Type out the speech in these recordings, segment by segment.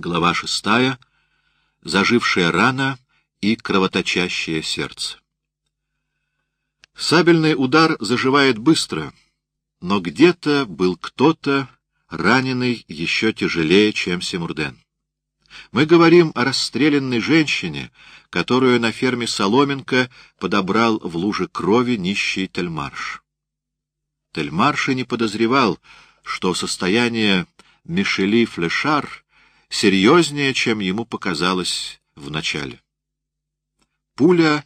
Глава шестая. Зажившая рана и кровоточащее сердце. Сабельный удар заживает быстро, но где-то был кто-то, раненый еще тяжелее, чем Симурден. Мы говорим о расстрелянной женщине, которую на ферме Соломенко подобрал в луже крови нищий Тельмарш. Тельмарш и не подозревал, что состояние Мишели Флешар серьезнее, чем ему показалось вначале. Пуля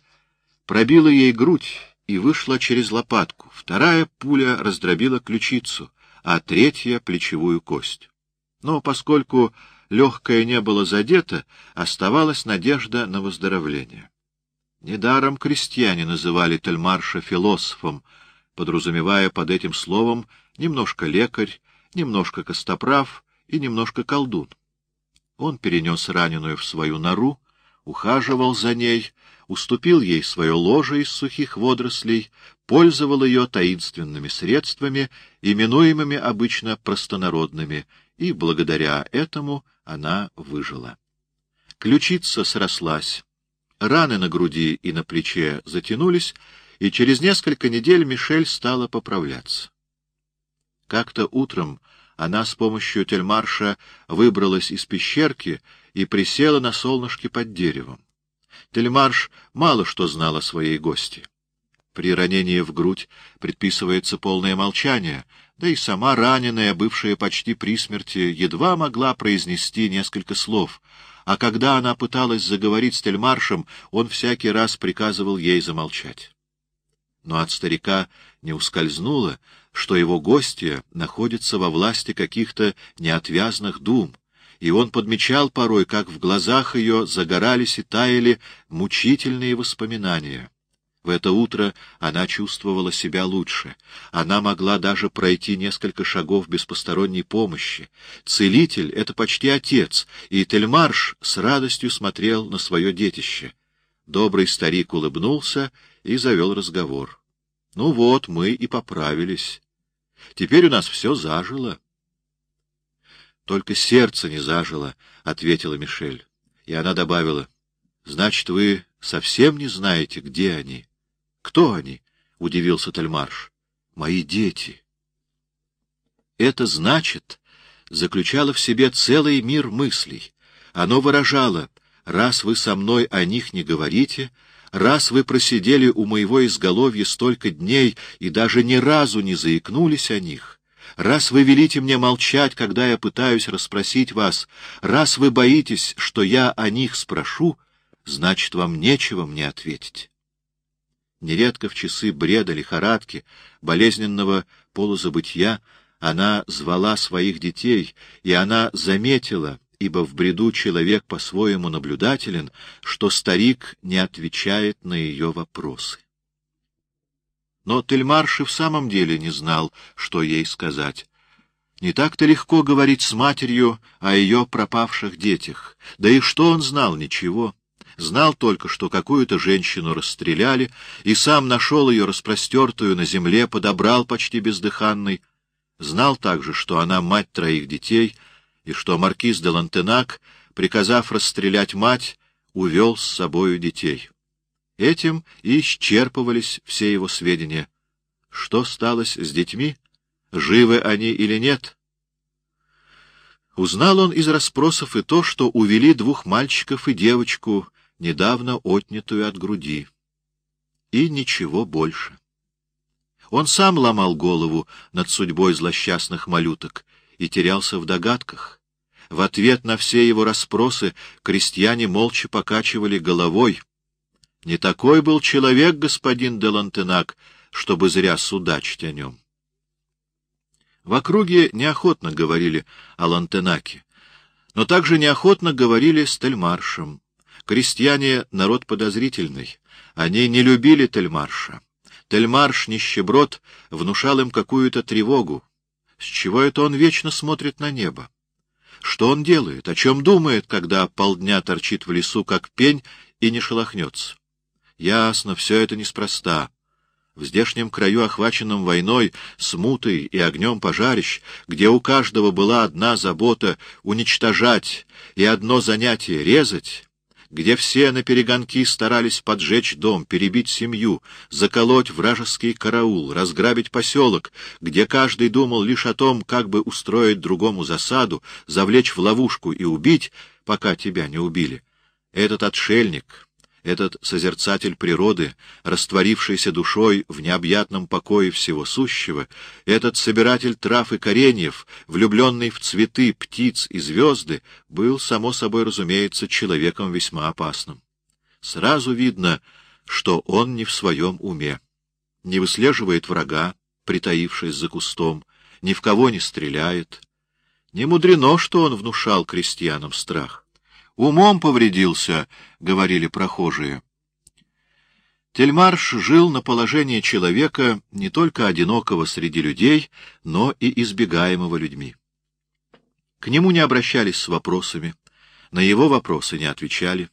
пробила ей грудь и вышла через лопатку, вторая пуля раздробила ключицу, а третья — плечевую кость. Но поскольку легкое не было задето, оставалась надежда на выздоровление. Недаром крестьяне называли Тельмарша философом, подразумевая под этим словом немножко лекарь, немножко костоправ и немножко колдун. Он перенес раненую в свою нору, ухаживал за ней, уступил ей свое ложе из сухих водорослей, пользовал ее таинственными средствами, именуемыми обычно простонародными, и благодаря этому она выжила. Ключица срослась, раны на груди и на плече затянулись, и через несколько недель Мишель стала поправляться. Как-то утром она с помощью тельмарша выбралась из пещерки и присела на солнышке под деревом. Тельмарш мало что знал о своей гости. При ранении в грудь предписывается полное молчание, да и сама раненая, бывшая почти при смерти, едва могла произнести несколько слов, а когда она пыталась заговорить с Тельмаршем, он всякий раз приказывал ей замолчать. Но от старика не ускользнуло, что его гостья находится во власти каких-то неотвязных дум, и он подмечал порой, как в глазах ее загорались и таяли мучительные воспоминания. В это утро она чувствовала себя лучше. Она могла даже пройти несколько шагов без посторонней помощи. Целитель — это почти отец, и Тельмарш с радостью смотрел на свое детище. Добрый старик улыбнулся и завел разговор. — Ну вот, мы и поправились. Теперь у нас все зажило. — Только сердце не зажило, — ответила Мишель. И она добавила, — Значит, вы совсем не знаете, где они? — Кто они? — удивился Тельмарш. — Мои дети. Это значит, заключало в себе целый мир мыслей. Оно выражало, раз вы со мной о них не говорите, раз вы просидели у моего изголовья столько дней и даже ни разу не заикнулись о них, раз вы велите мне молчать, когда я пытаюсь расспросить вас, раз вы боитесь, что я о них спрошу, значит, вам нечего мне ответить. Нередко в часы бреда, лихорадки, болезненного полузабытия она звала своих детей, и она заметила, ибо в бреду человек по-своему наблюдателен, что старик не отвечает на ее вопросы. Но Тельмарш и в самом деле не знал, что ей сказать. Не так-то легко говорить с матерью о ее пропавших детях. Да и что он знал? Ничего. Знал только, что какую-то женщину расстреляли, и сам нашел ее распростертую на земле, подобрал почти бездыханной. Знал также, что она мать троих детей — и что маркиз де Лантенак, приказав расстрелять мать, увел с собою детей. Этим и исчерпывались все его сведения. Что сталось с детьми? Живы они или нет? Узнал он из расспросов и то, что увели двух мальчиков и девочку, недавно отнятую от груди. И ничего больше. Он сам ломал голову над судьбой злосчастных малюток, и терялся в догадках. В ответ на все его расспросы крестьяне молча покачивали головой. Не такой был человек господин де Лантенак, чтобы зря судачить о нем. В округе неохотно говорили о Лантенаке, но также неохотно говорили с Тельмаршем. Крестьяне — народ подозрительный. Они не любили Тельмарша. Тельмарш, нищеброд, внушал им какую-то тревогу. С чего это он вечно смотрит на небо? Что он делает? О чем думает, когда полдня торчит в лесу, как пень, и не шелохнется? Ясно, все это неспроста. В здешнем краю, охваченном войной, смутой и огнем пожарищ, где у каждого была одна забота — уничтожать, и одно занятие — резать, где все на перегонки старались поджечь дом, перебить семью, заколоть вражеский караул, разграбить поселок, где каждый думал лишь о том, как бы устроить другому засаду, завлечь в ловушку и убить, пока тебя не убили. Этот отшельник, этот созерцатель природы, растворившийся душой в необъятном покое всего сущего, этот собиратель трав и кореньев, влюбленный в цветы, птиц и звезды, был, само собой разумеется, человеком весьма опасным. Сразу видно, что он не в своем уме, не выслеживает врага, притаившись за кустом, ни в кого не стреляет. Не мудрено, что он внушал крестьянам страх. Умом повредился, — говорили прохожие. Тельмарш жил на положении человека не только одинокого среди людей, но и избегаемого людьми. К нему не обращались с вопросами, на его вопросы не отвечали.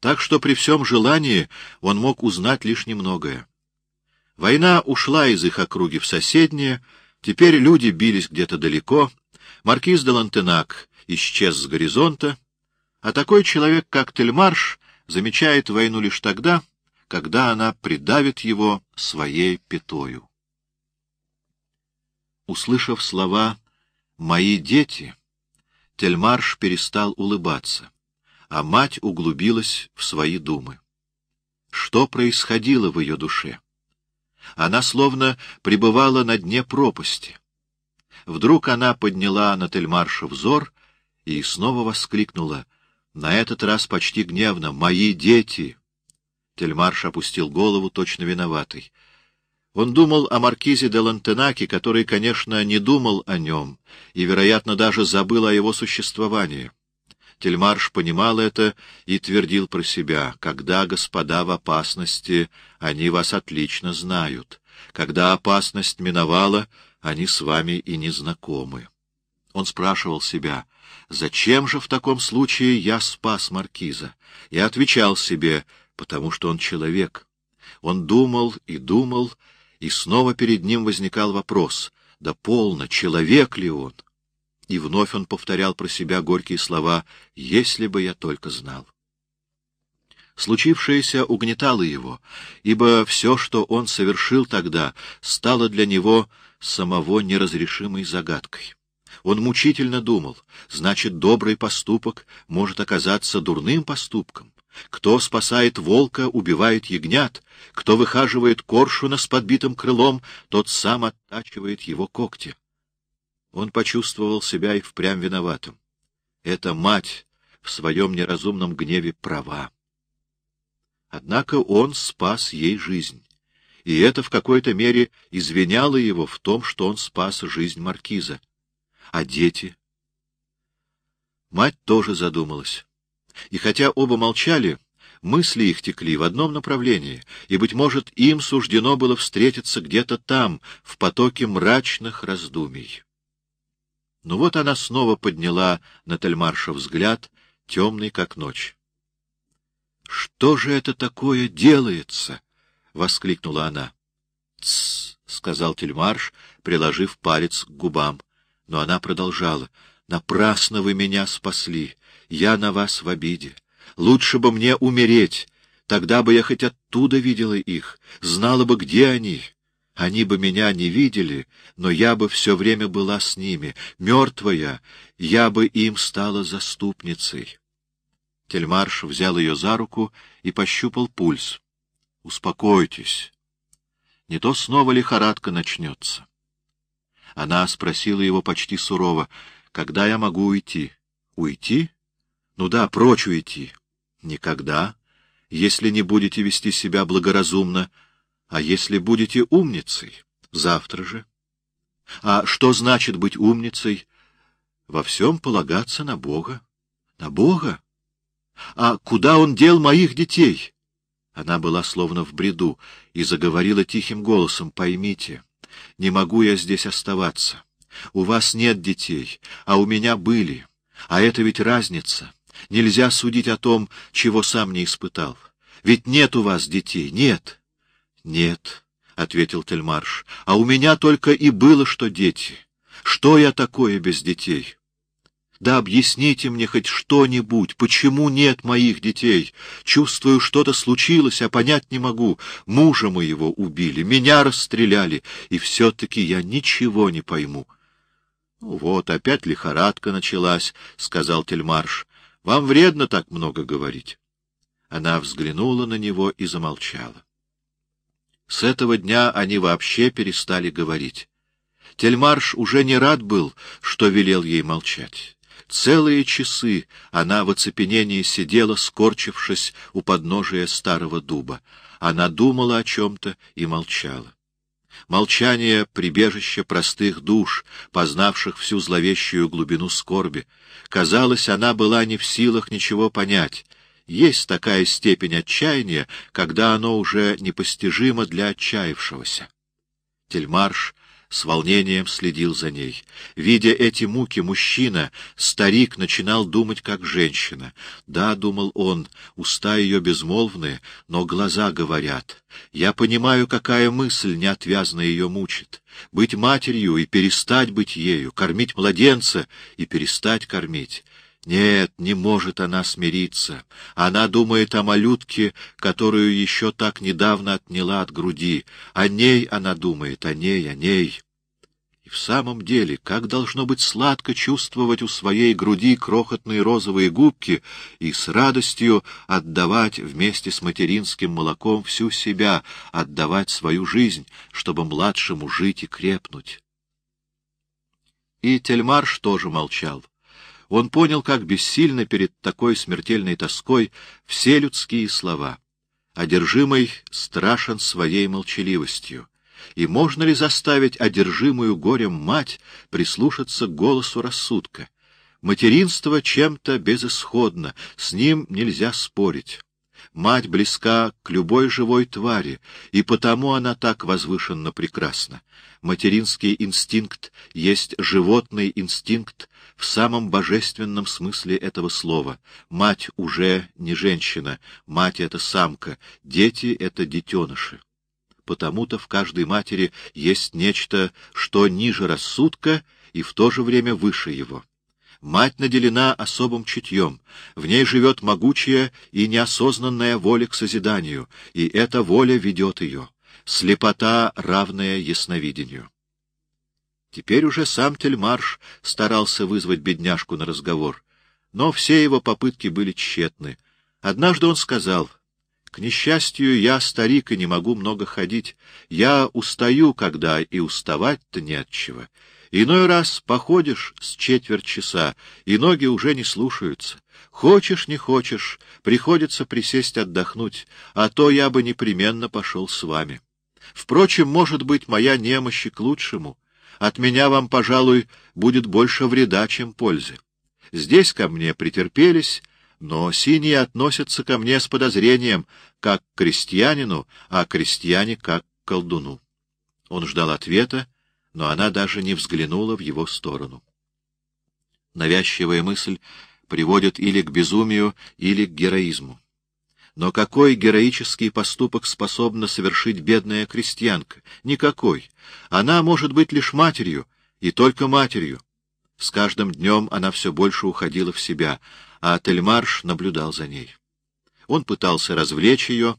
Так что при всем желании он мог узнать лишь немногое. Война ушла из их округи в соседние, теперь люди бились где-то далеко, маркиз де Лантенак исчез с горизонта, а такой человек, как Тельмарш, замечает войну лишь тогда, когда она придавит его своей пятою. Услышав слова «мои дети», Тельмарш перестал улыбаться, а мать углубилась в свои думы. Что происходило в ее душе? Она словно пребывала на дне пропасти. Вдруг она подняла на Тельмарша взор и снова воскликнула — на этот раз почти гневно. «Мои дети!» Тельмарш опустил голову, точно виноватый. Он думал о маркизе де Лантенаке, который, конечно, не думал о нем и, вероятно, даже забыл о его существовании. Тельмарш понимал это и твердил про себя. «Когда господа в опасности, они вас отлично знают. Когда опасность миновала, они с вами и не знакомы». Он спрашивал себя — Зачем же в таком случае я спас маркиза? И отвечал себе, потому что он человек. Он думал и думал, и снова перед ним возникал вопрос, да полно, человек ли он? И вновь он повторял про себя горькие слова «если бы я только знал». Случившееся угнетало его, ибо все, что он совершил тогда, стало для него самого неразрешимой загадкой. Он мучительно думал, значит, добрый поступок может оказаться дурным поступком. Кто спасает волка, убивает ягнят, кто выхаживает коршуна с подбитым крылом, тот сам оттачивает его когти. Он почувствовал себя и впрямь виноватым. Эта мать в своем неразумном гневе права. Однако он спас ей жизнь, и это в какой-то мере извиняло его в том, что он спас жизнь маркиза. А дети? Мать тоже задумалась. И хотя оба молчали, мысли их текли в одном направлении, и, быть может, им суждено было встретиться где-то там, в потоке мрачных раздумий. Но вот она снова подняла на Тельмарша взгляд, темный как ночь. — Что же это такое делается? — воскликнула она. — Тссс, — сказал Тельмарш, приложив палец к губам. Но она продолжала. «Напрасно вы меня спасли. Я на вас в обиде. Лучше бы мне умереть. Тогда бы я хоть оттуда видела их, знала бы, где они. Они бы меня не видели, но я бы все время была с ними. Мертвая, я бы им стала заступницей». Тельмарш взял ее за руку и пощупал пульс. «Успокойтесь. Не то снова лихорадка начнется». Она спросила его почти сурово, «Когда я могу уйти?» «Уйти? Ну да, прочь уйти». «Никогда, если не будете вести себя благоразумно, а если будете умницей, завтра же». «А что значит быть умницей?» «Во всем полагаться на Бога». «На Бога? А куда он дел моих детей?» Она была словно в бреду и заговорила тихим голосом, «Поймите». Не могу я здесь оставаться. У вас нет детей, а у меня были. А это ведь разница. Нельзя судить о том, чего сам не испытал. Ведь нет у вас детей, нет. Нет, ответил Тельмарш. — А у меня только и было, что дети. Что я такое без детей? Да объясните мне хоть что-нибудь, почему нет моих детей? Чувствую, что-то случилось, а понять не могу. Мужа моего убили, меня расстреляли, и все-таки я ничего не пойму. — Ну вот, опять лихорадка началась, — сказал Тельмарш. — Вам вредно так много говорить. Она взглянула на него и замолчала. С этого дня они вообще перестали говорить. Тельмарш уже не рад был, что велел ей молчать. Целые часы она в оцепенении сидела, скорчившись у подножия старого дуба. Она думала о чем-то и молчала. Молчание — прибежище простых душ, познавших всю зловещую глубину скорби. Казалось, она была не в силах ничего понять. Есть такая степень отчаяния, когда оно уже непостижимо для отчаявшегося. Тельмарш с волнением следил за ней. Видя эти муки, мужчина, старик, начинал думать как женщина. Да, — думал он, — уста ее безмолвны, но глаза говорят. Я понимаю, какая мысль неотвязно ее мучит. Быть матерью и перестать быть ею, кормить младенца и перестать кормить. Нет, не может она смириться. Она думает о малютке, которую еще так недавно отняла от груди. О ней она думает, о ней, о ней. И в самом деле, как должно быть сладко чувствовать у своей груди крохотные розовые губки и с радостью отдавать вместе с материнским молоком всю себя, отдавать свою жизнь, чтобы младшему жить и крепнуть. И Тельмарш тоже молчал. Он понял, как бессильны перед такой смертельной тоской все людские слова. Одержимый страшен своей молчаливостью. И можно ли заставить одержимую горем мать прислушаться к голосу рассудка? Материнство чем-то безысходно, с ним нельзя спорить. Мать близка к любой живой твари, и потому она так возвышенно прекрасна. Материнский инстинкт есть животный инстинкт в самом божественном смысле этого слова. Мать уже не женщина, мать — это самка, дети — это детеныши. Потому-то в каждой матери есть нечто, что ниже рассудка и в то же время выше его. Мать наделена особым чутьем, в ней живет могучая и неосознанная воля к созиданию, и эта воля ведет ее, слепота, равная ясновидению. Теперь уже сам Тельмарш старался вызвать бедняжку на разговор, но все его попытки были тщетны. Однажды он сказал, «К несчастью, я старик и не могу много ходить. Я устаю, когда и уставать-то не от чего. Иной раз походишь с четверть часа, и ноги уже не слушаются. Хочешь, не хочешь, приходится присесть отдохнуть, а то я бы непременно пошел с вами. Впрочем, может быть, моя немощь и к лучшему. От меня вам, пожалуй, будет больше вреда, чем пользы. Здесь ко мне претерпелись, но синие относятся ко мне с подозрением, как к крестьянину, а крестьяне как к колдуну. Он ждал ответа, но она даже не взглянула в его сторону. Навязчивая мысль приводит или к безумию, или к героизму. Но какой героический поступок способна совершить бедная крестьянка? Никакой. Она может быть лишь матерью, и только матерью. С каждым днем она все больше уходила в себя, а Тельмарш наблюдал за ней. Он пытался развлечь ее,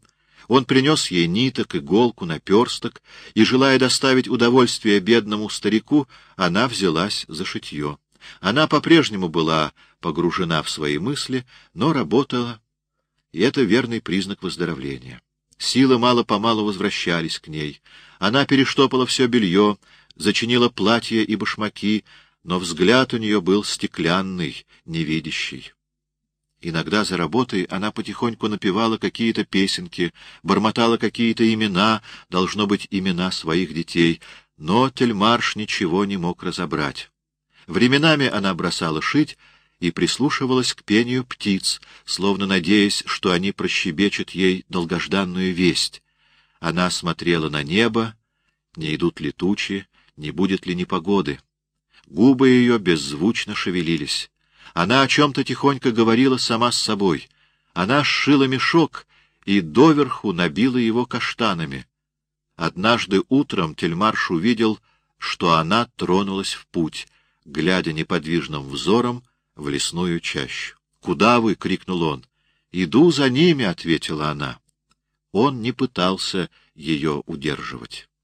он принес ей ниток, иголку, наперсток, и, желая доставить удовольствие бедному старику, она взялась за шитье. Она по-прежнему была погружена в свои мысли, но работала, и это верный признак выздоровления. Силы мало-помалу возвращались к ней. Она перештопала все белье, зачинила платье и башмаки, но взгляд у нее был стеклянный, невидящий. Иногда за работой она потихоньку напевала какие-то песенки, бормотала какие-то имена, должно быть, имена своих детей, но Тельмарш ничего не мог разобрать. Временами она бросала шить и прислушивалась к пению птиц, словно надеясь, что они прощебечут ей долгожданную весть. Она смотрела на небо, не идут ли тучи, не будет ли непогоды. Губы ее беззвучно шевелились. Она о чем-то тихонько говорила сама с собой. Она сшила мешок и доверху набила его каштанами. Однажды утром Тельмарш увидел, что она тронулась в путь, глядя неподвижным взором в лесную чащу. «Куда вы?» — крикнул он. «Иду за ними», — ответила она. Он не пытался ее удерживать.